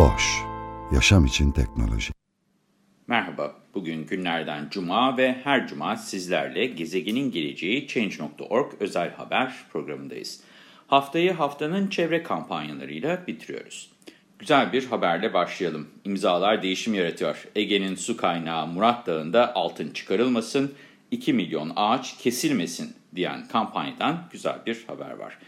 Boş, yaşam için teknoloji. Merhaba, bugün günlerden cuma ve her cuma sizlerle Gezegenin Geleceği Change.org özel haber programındayız. Haftayı haftanın çevre kampanyalarıyla bitiriyoruz. Güzel bir haberle başlayalım. İmzalar değişim yaratıyor. Ege'nin su kaynağı Murat Dağı'nda altın çıkarılmasın, 2 milyon ağaç kesilmesin diyen kampanyadan güzel bir haber var.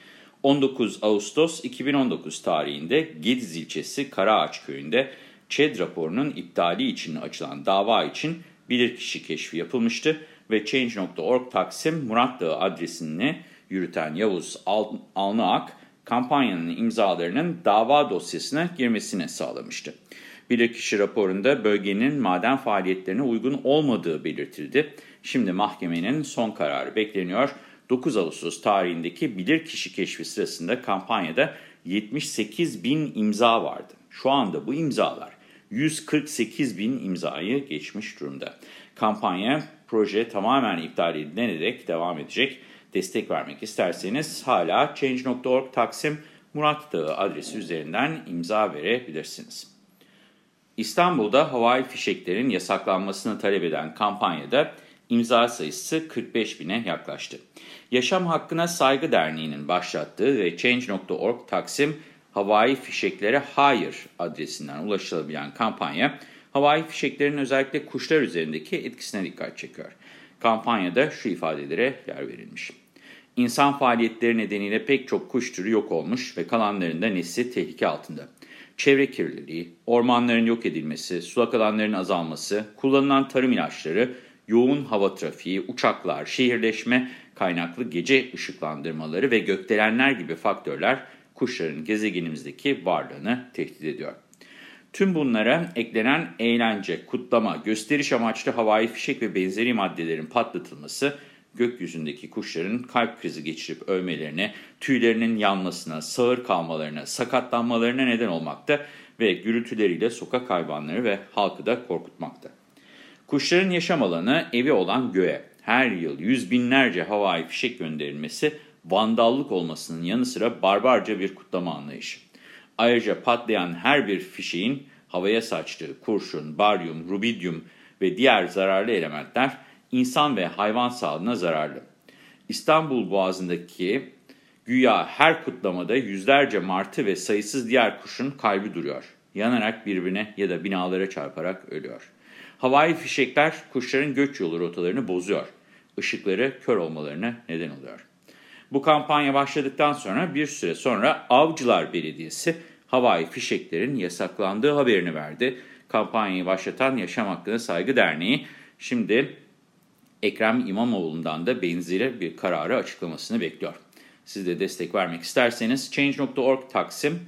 19 Ağustos 2019 tarihinde Gediz ilçesi Karaağaç köyünde ÇED raporunun iptali için açılan dava için bilirkişi keşfi yapılmıştı ve Change.org Taksim Murat Dağı adresini yürüten Yavuz Al Alnaak, kampanyanın imzalarının dava dosyasına girmesini sağlamıştı. Bilirkişi raporunda bölgenin maden faaliyetlerine uygun olmadığı belirtildi. Şimdi mahkemenin son kararı bekleniyor. 9 Ağustos tarihindeki bilirkişi keşfi sırasında kampanyada 78 bin imza vardı. Şu anda bu imzalar 148 bin imzayı geçmiş durumda. Kampanya proje tamamen iptal edilerek devam edecek. Destek vermek isterseniz hala Change.org Taksim Murat Dağı adresi üzerinden imza verebilirsiniz. İstanbul'da havai fişeklerin yasaklanmasını talep eden kampanyada imza sayısı 45 bine yaklaştı. Yaşam Hakkına Saygı Derneği'nin başlattığı ve Change.org Taksim Havai Fişeklere Hayır adresinden ulaşılabilen kampanya, havai fişeklerin özellikle kuşlar üzerindeki etkisine dikkat çekiyor. Kampanyada şu ifadelere yer verilmiş. İnsan faaliyetleri nedeniyle pek çok kuş türü yok olmuş ve kalanların da nesli tehlike altında. Çevre kirliliği, ormanların yok edilmesi, sulak alanların azalması, kullanılan tarım ilaçları, yoğun hava trafiği, uçaklar, şehirleşme, kaynaklı gece ışıklandırmaları ve gökdelenler gibi faktörler kuşların gezegenimizdeki varlığını tehdit ediyor. Tüm bunlara eklenen eğlence, kutlama, gösteriş amaçlı havai fişek ve benzeri maddelerin patlatılması, gökyüzündeki kuşların kalp krizi geçirip ölmelerine, tüylerinin yanmasına, sağır kalmalarına, sakatlanmalarına neden olmakta ve gürültüleriyle sokak hayvanları ve halkı da korkutmakta. Kuşların yaşam alanı evi olan göğe her yıl yüz binlerce havai fişek gönderilmesi vandallık olmasının yanı sıra barbarca bir kutlama anlayışı. Ayrıca patlayan her bir fişeğin havaya saçtığı kurşun, baryum, rubidyum ve diğer zararlı elementler insan ve hayvan sağlığına zararlı. İstanbul Boğazı'ndaki güya her kutlamada yüzlerce martı ve sayısız diğer kuşun kalbi duruyor. Yanarak birbirine ya da binalara çarparak ölüyor. Havai fişekler kuşların göç yolu rotalarını bozuyor. Işıkları kör olmalarına neden oluyor. Bu kampanya başladıktan sonra bir süre sonra Avcılar Belediyesi havai fişeklerin yasaklandığı haberini verdi. Kampanyayı başlatan Yaşam Hakkına Saygı Derneği şimdi Ekrem İmamoğlu'ndan da benzeri bir kararı açıklamasını bekliyor. Siz de destek vermek isterseniz Change.org Taksim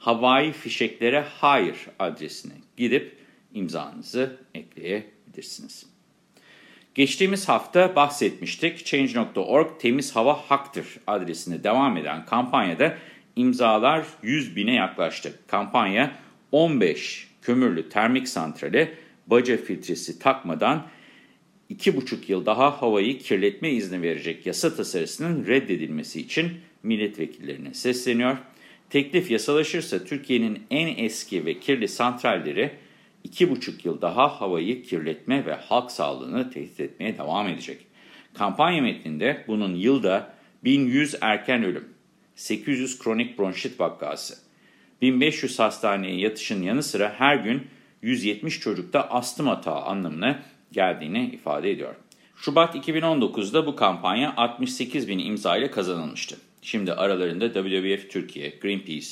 Havai Fişeklere Hayır adresine gidip imzanızı ekleyebilirsiniz. Geçtiğimiz hafta bahsetmiştik. Change.org temiz hava haktır adresine devam eden kampanyada imzalar 100 bine yaklaştı. Kampanya 15 kömürlü termik santrale baca filtresi takmadan 2,5 yıl daha havayı kirletme izni verecek yasa tasarısının reddedilmesi için milletvekillerine sesleniyor. Teklif yasalaşırsa Türkiye'nin en eski ve kirli santralleri 2,5 yıl daha havayı kirletme ve halk sağlığını tehdit etmeye devam edecek. Kampanya metninde bunun yılda 1100 erken ölüm, 800 kronik bronşit vakası, 1500 hastaneye yatışın yanı sıra her gün 170 çocukta astım hata anlamına geldiğini ifade ediyor. Şubat 2019'da bu kampanya 68 bin imza ile kazanılmıştı. Şimdi aralarında WWF Türkiye, Greenpeace,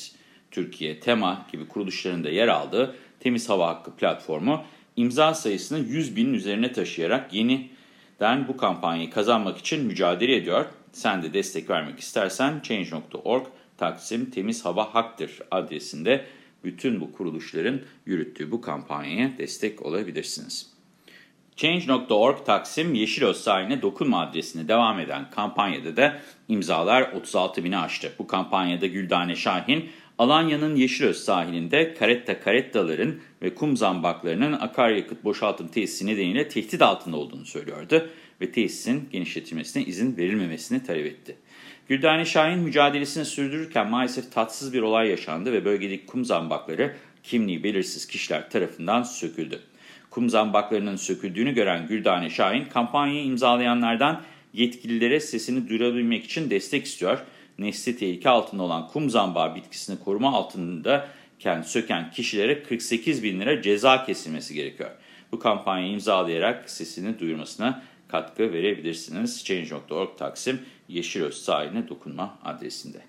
Türkiye, TEMA gibi kuruluşların da yer aldığı Temiz Hava Hakkı platformu imza sayısını 100 binin üzerine taşıyarak yeniden bu kampanyayı kazanmak için mücadele ediyor. Sen de destek vermek istersen Change.org Taksim Temiz Hava Haktır adresinde bütün bu kuruluşların yürüttüğü bu kampanyaya destek olabilirsiniz. Change.org Taksim Yeşilöz sahiline dokunma adresine devam eden kampanyada da imzalar 36 bini aştı. Bu kampanyada Güldane Şahin, Alanya'nın Yeşilöz sahilinde karetta karettaların ve kum zambaklarının akaryakıt boşaltım tesisi nedeniyle tehdit altında olduğunu söylüyordu ve tesisin genişletilmesine izin verilmemesini talep etti. Güldane Şahin mücadelesini sürdürürken maalesef tatsız bir olay yaşandı ve bölgedeki kum zambakları kimliği belirsiz kişiler tarafından söküldü. Kum zambaklarının söküldüğünü gören Güldane Şahin kampanyayı imzalayanlardan yetkililere sesini duyurabilmek için destek istiyor. Nesli tehlike altında olan kum zambağı bitkisini koruma altındayken söken kişilere 48 bin lira ceza kesilmesi gerekiyor. Bu kampanyayı imzalayarak sesini duyurmasına katkı verebilirsiniz. Change.org Taksim Yeşilöz sahiline dokunma adresinde.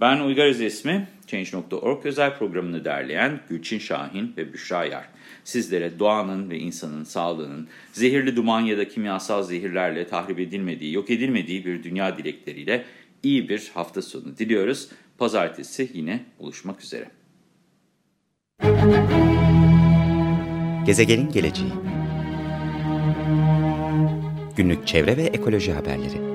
Ben Uygar Özesmi, Change.org özel programını derleyen Gülçin Şahin ve Büşra Yar. Sizlere doğanın ve insanın sağlığının zehirli duman ya da kimyasal zehirlerle tahrip edilmediği, yok edilmediği bir dünya dilekleriyle iyi bir hafta sonu diliyoruz. Pazartesi yine buluşmak üzere. Gezegenin geleceği Günlük çevre ve ekoloji haberleri